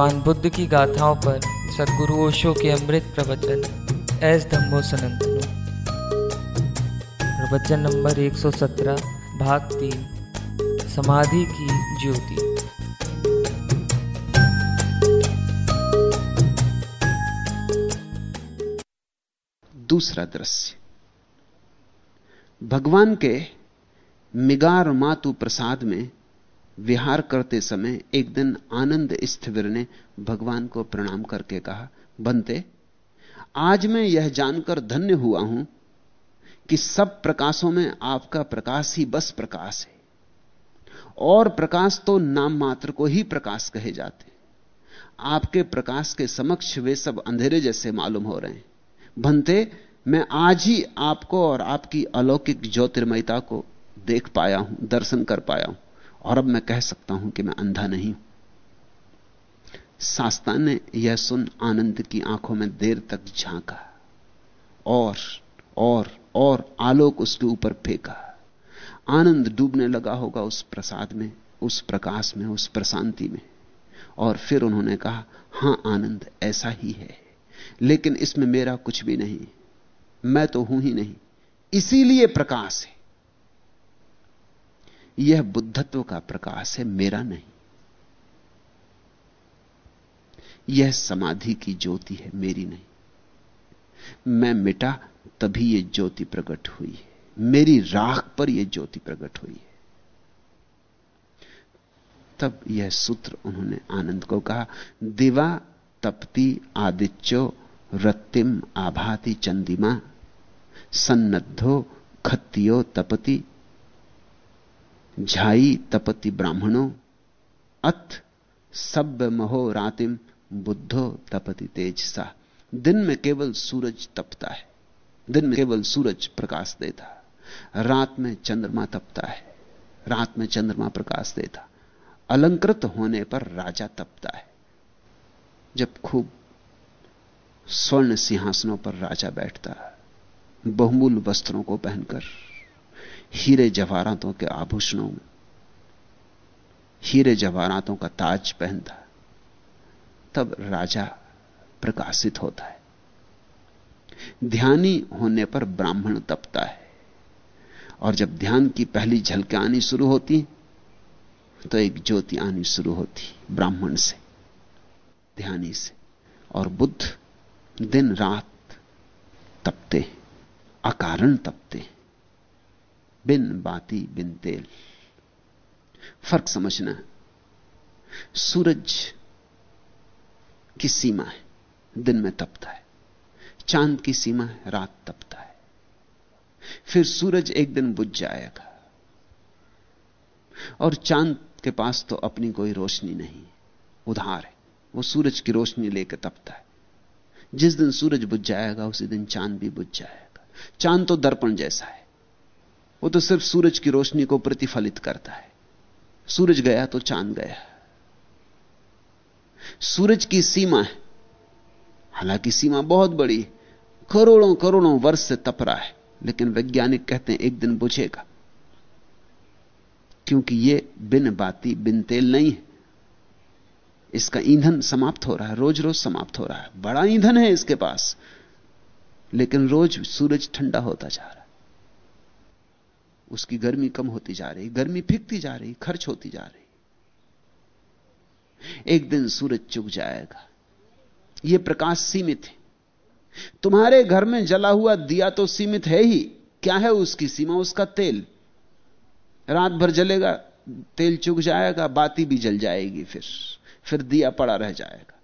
भगवान बुद्ध की गाथाओं पर सदगुरु ओशो के अमृत प्रवचन, एस धम्मो सनंतनो। प्रवचन नंबर 117 भाग तीन, समाधि की ज्योति। दूसरा दृश्य। भगवान के मिगार मातु प्रसाद में विहार करते समय एक दिन आनंद स्थिविर ने भगवान को प्रणाम करके कहा बनते आज मैं यह जानकर धन्य हुआ हूँ कि सब प्रकाशों में आपका प्रकाश ही बस प्रकाश है। और प्रकाश तो नाम मात्र को ही प्रकाश कहे जाते आपके प्रकाश के समक्ष वे सब अंधेरे जैसे मालूम हो रहे हैं। भंते मैं आज ही आपको और आपकी अलौकिक ज्योतिर्मयता को देख पाया हूँ, दर्शन कर पाया हूँ। और अब मैं कह सकता हूँ कि मैं अंधा नहीं हूँ। शास्ता ने यह सुन आनंद की आँखों में देर तक झांका और और और आलोक उसके ऊपर फेंका। आनंद डूबने लगा होगा उस प्रसाद में, उस प्रकाश में, उस प्रशांति में। और फिर उन्होंने कहा, हाँ, आनंद, ऐसा ही है। लेकिन इसमें मेरा कुछ भी नहीं। मैं तो हूँ ही नहीं। इसीलिए प्रकाश है। यह बुद्धत्व का प्रकाश है, मेरा नहीं। यह समाधि की ज्योति है, मेरी नहीं। मैं मिटा, तभी यह ज्योति प्रकट हुई है। मेरी राख पर यह ज्योति प्रकट हुई है। तब यह सूत्र उन्होंने आनंद को कहा, दिवा तपती आदित्यो रत्तिम आभाति चंदिमा, सन्नद्धो खत्तियो तपति झाई तपति ब्राह्मणों, अथ सब्य महो रातिम बुद्धो तपति तेज सा दिन में केवल सूरज तपता है, दिन में केवल सूरज प्रकाश देता रात में चंद्रमा तपता है, रात में चंद्रमा प्रकाश देता अलंकृत होने पर राजा तपता है, जब खूब स्वर्ण सिंहासनों पर राजा बैठता है बहुमूल वस्त्रों को पहनकर। हीरे जवाहरातों के आभूषणों में, हीरे जवाहरातों का ताज पहनता तब राजा प्रकाशित होता है। ध्यानी होने पर ब्राह्मण तपता है, और जब ध्यान की पहली झलकें आनी शुरू होती तो एक ज्योति आनी शुरू होती, ब्राह्मण से, ध्यानी से, और बुद्ध दिन रात तपते अकारण तपते बिन बाती, बिन तेल। फ़र्क समझना, सूरज की सीमा है, दिन में तपता है। चाँद की सीमा है, रात तपता है। फिर सूरज एक दिन बुझ जाएगा। और चाँद के पास तो अपनी कोई रोशनी नहीं, उधार है। वो सूरज की रोशनी लेकर तपता है। जिस दिन सूरज बुझ जाएगा, उसी दिन चाँद भी बुझ जाएगा। चाँद तो दर्पण जैसा है। वो तो सिर्फ़ सूरज की रोशनी को प्रतिफलित करता है। सूरज गया तो चाँद गया। सूरज की सीमा है। हालाँकि सीमा बहुत बड़ी करोड़ों करोड़ों वर्ष से तप रहा है, लेकिन वैज्ञानिक कहते हैं एक दिन बुझेगा। क्योंकि यह बिन बाती, बिन तेल नहीं है। इसका ईंधन समाप्त हो रहा है रोज रोज समाप्त हो रहा है। बड़ा ईंधन है इसके पास। लेकिन रोज सूरज ठंडा होता जा रहा है। उसकी गर्मी कम होती जा रही, गर्मी फिकती जा रही, खर्च होती जा रही। एक दिन सूरज चुक जाएगा। यह प्रकाश सीमित है। तुम्हारे घर में जला हुआ दिया तो सीमित है ही। क्या है उसकी सीमा? उसका तेल। रात भर जलेगा, तेल चुक जाएगा, बाती भी जल जाएगी फिर। फिर दिया पड़ा रह जाएगा।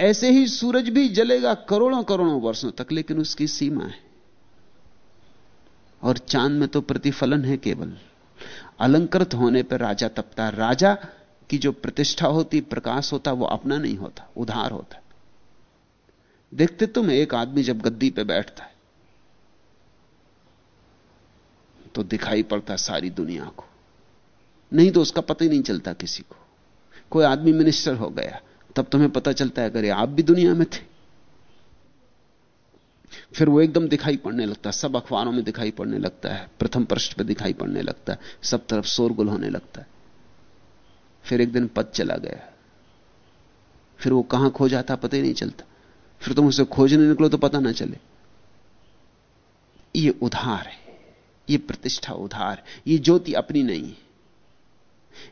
ऐसे ही सूरज भी जलेगा करोड़ों करोड़ों वर्षों तक, लेकिन उसकी सीमा है। और चाँद में तो प्रतिफलन है केवल। अलंकृत होने पर राजा तपता। राजा की जो प्रतिष्ठा होती, प्रकाश होता, वो अपना नहीं होता, उधार होता देखते तुम, एक आदमी जब गद्दी पे बैठता है तो दिखाई पड़ता सारी दुनिया को। नहीं तो उसका पता ही नहीं चलता किसी को। कोई आदमी मिनिस्टर हो गया, तब तुम्हें पता चलता है, अगर आप भी दुनिया में थे फिर वो एकदम दिखाई पड़ने लगता है। सब अखबारों में दिखाई पड़ने लगता है। प्रथम पृष्ठ पर दिखाई पड़ने लगता है। सब तरफ़ शोरगुल होने लगता है। फिर एक दिन पद चला गया। फिर वो कहाँ खो जाता पता ही नहीं चलता। फिर तुम उसे खोजने निकलो तो पता ना चले। ये उधार है। ये प्रतिष्ठा उधार ये ज्योति अपनी नहीं है।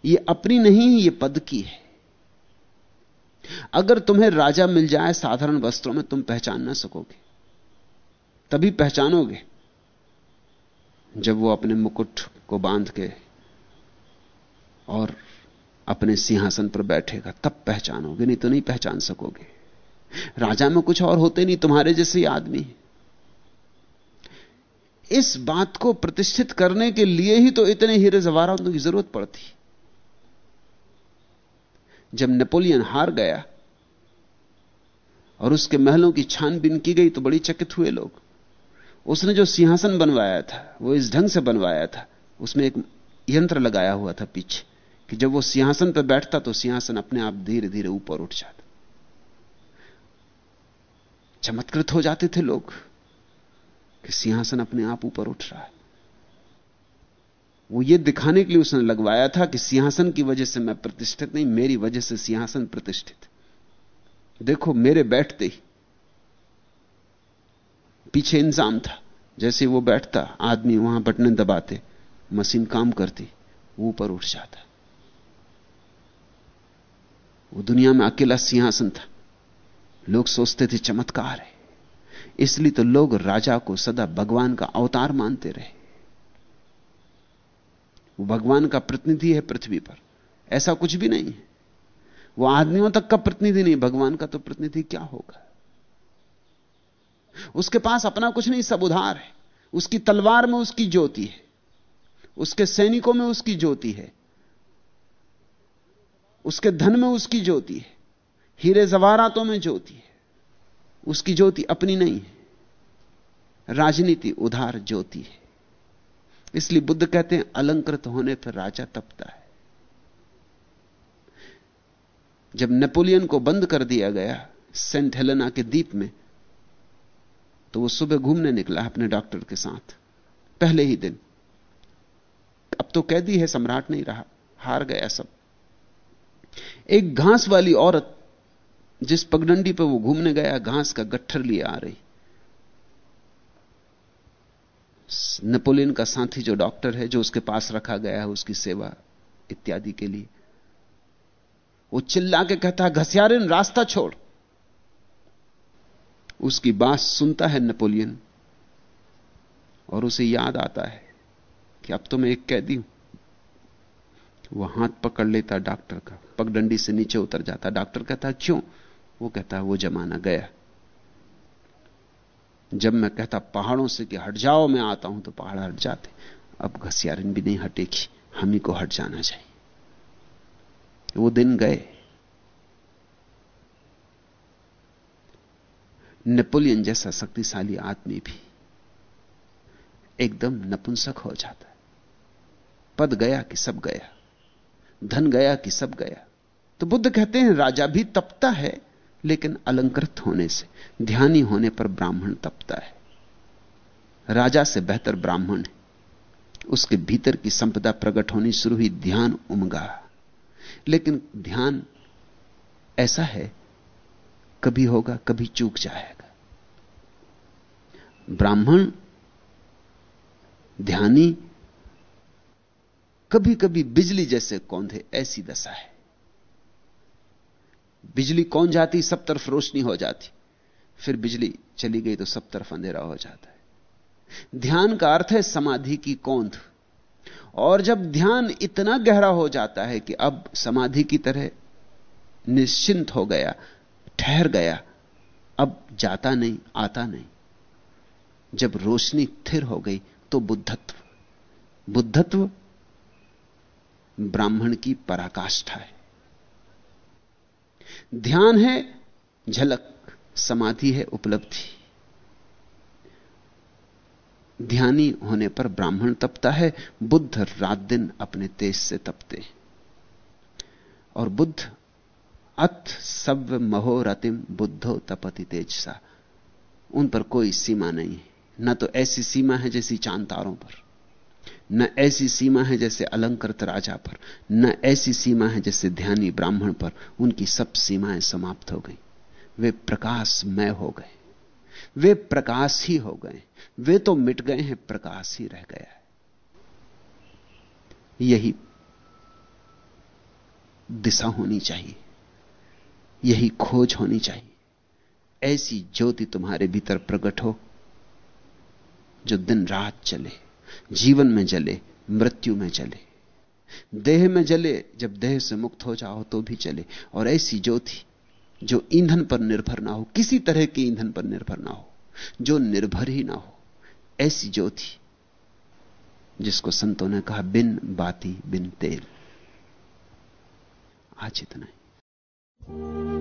ये अपनी नहीं, ये पद की है। अगर तुम्हें राजा मिल जाए साधारण वस्त्रों में, तुम पहचान ना सकोगे। तभी पहचानोगे जब वो अपने मुकुट को बाँध के और अपने सिंहासन पर बैठेगा, तब पहचानोगे, नहीं तो नहीं पहचान सकोगे। राजा में कुछ और होते नहीं, तुम्हारे जैसे आदमी। इस बात को प्रतिष्ठित करने के लिए ही तो इतने हीरे जवाहरातों की ज़रूरत पड़ती। जब नेपोलियन हार गया और उसके महलों की छानबीन की गई तो बड़ी चकित हुए लोग। उसने जो सिंहासन बनवाया था, वो इस ढंग से बनवाया था, उसमें एक यंत्र लगाया हुआ था पीछे, कि जब वो सिंहासन पर बैठता तो सिंहासन अपने आप धीरे धीरे ऊपर उठ जाता। चमत्कृत हो जाते थे लोग, कि सिंहासन अपने आप ऊपर उठ रहा है। वो ये दिखाने के लिए उसने लगवाया था कि सिंहासन की वजह से मैं प्रतिष्ठित नहीं, मेरी वजह से सिंहासन प्रतिष्ठित। देखो, मेरे बैठते ही पीछे इंजाम था। जैसे वो बैठता, आदमी वहाँ बटने दबाते, मशीन काम करती, वो ऊपर उठ जाता। वो दुनिया में अकेला सिंहासन था। लोग सोचते थे चमत्कार है। इसलिए तो लोग राजा को सदा भगवान का अवतार मानते रहे। वो भगवान का प्रतिनिधि है पृथ्वी पर। ऐसा कुछ भी नहीं है। वो आदमियों तक का प्रतिनिधि नहीं, भगवान का तो प्रतिनिधि क्या होगा? उसके पास अपना कुछ नहीं, सब उधार है। उसकी तलवार में उसकी ज्योति है। उसके सैनिकों में उसकी ज्योति है। उसके धन में उसकी ज्योति है। हीरे जवारातों में ज्योति है। उसकी ज्योति अपनी नहीं है। राजनीति उधार ज्योति है। इसलिए बुद्ध कहते हैं, अलंकृत होने पर राजा तपता है। जब नेपोलियन को बंद कर दिया गया सेंट हेलेना के द्वीप में तो वो सुबह घूमने निकला अपने डॉक्टर के साथ। पहले ही दिन। अब तो कैदी है, सम्राट नहीं रहा। हार गया सब। एक घास वाली औरत, जिस पगडंडी पर वो घूमने गया, घास का गट्ठर लिए आ रही। नेपोलियन का साथी जो डॉक्टर है, जो उसके पास रखा गया है, उसकी सेवा इत्यादि के लिए। वो चिल्ला के कहता है घसियारिन रास्ता छोड़। उसकी बात सुनता है नेपोलियन और उसे याद आता है कि अब तो मैं एक कैदी हूँ। वो हाथ पकड़ लेता डॉक्टर का, पगडंडी से नीचे उतर जाता। डॉक्टर कहता, क्यों? वो कहता, वो जमाना गया। जब मैं कहता, पहाड़ों से कि हट जाओ, मैं आता हूँ तो पहाड़ हट जाते। अब घसियारिन भी नहीं हटेगी। हम ही को हट जाना चाहिए। वो दिन गए। नेपोलियन जैसा शक्तिशाली आदमी भी एकदम नपुंसक हो जाता है। पद गया कि सब गया, धन गया कि सब गया। तो बुद्ध कहते हैं, राजा भी तपता है, लेकिन अलंकृत होने से, ध्यानी होने पर ब्राह्मण तपता है। राजा से बेहतर ब्राह्मण है। उसके भीतर की संपदा प्रकट होनी शुरू हुई, ध्यान उमगा। लेकिन ध्यान ऐसा है, कभी होगा, कभी चूक जाएगा। ब्राह्मण, ध्यानी कभी कभी बिजली जैसे कौंधे ऐसी दशा है। बिजली कौन जाती, सब तरफ़ रोशनी हो जाती। फिर बिजली चली गई तो सब तरफ़ अंधेरा हो जाता है। ध्यान का अर्थ है समाधि की कौंध। और जब ध्यान इतना गहरा हो जाता है कि अब समाधि की तरह निश्चिंत हो गया, ठहर गया, अब जाता नहीं, आता नहीं। जब रोशनी थिर हो गई तो बुद्धत्व। बुद्धत्व ब्राह्मण की पराकाष्ठा है। ध्यान है, झलक, समाधि है, उपलब्धि। ध्यानी होने पर ब्राह्मण तपता है, बुद्ध रात दिन अपने तेज से तपते और बुद्ध, अथ सव्य महोरतिम बुद्धो तपति तेज सा उन पर कोई सीमा नहीं है। न तो ऐसी सीमा है जैसी चाँद तारों पर, न ऐसी सीमा है जैसे अलंकृत राजा पर, न ऐसी सीमा है जैसे ध्यानी ब्राह्मण पर, उनकी सब सीमाएँ समाप्त हो गई। वे प्रकाशमय हो गए। वे प्रकाश ही हो गए। वे तो मिट गए हैं, प्रकाश ही रह गया है। यही दिशा होनी चाहिए। यही खोज होनी चाहिए। ऐसी ज्योति तुम्हारे भीतर प्रकट हो जो दिन रात चले, जीवन में जले, मृत्यु में जले, देह में जले, जब देह से मुक्त हो जाओ तो भी चले और ऐसी ज्योति, जो ईंधन पर निर्भर ना हो, किसी तरह के ईंधन पर निर्भर ना हो, जो निर्भर ही ना हो, ऐसी ज्योति, जिसको संतों ने कहा, बिन बाती बिन तेल। आज इतना ही।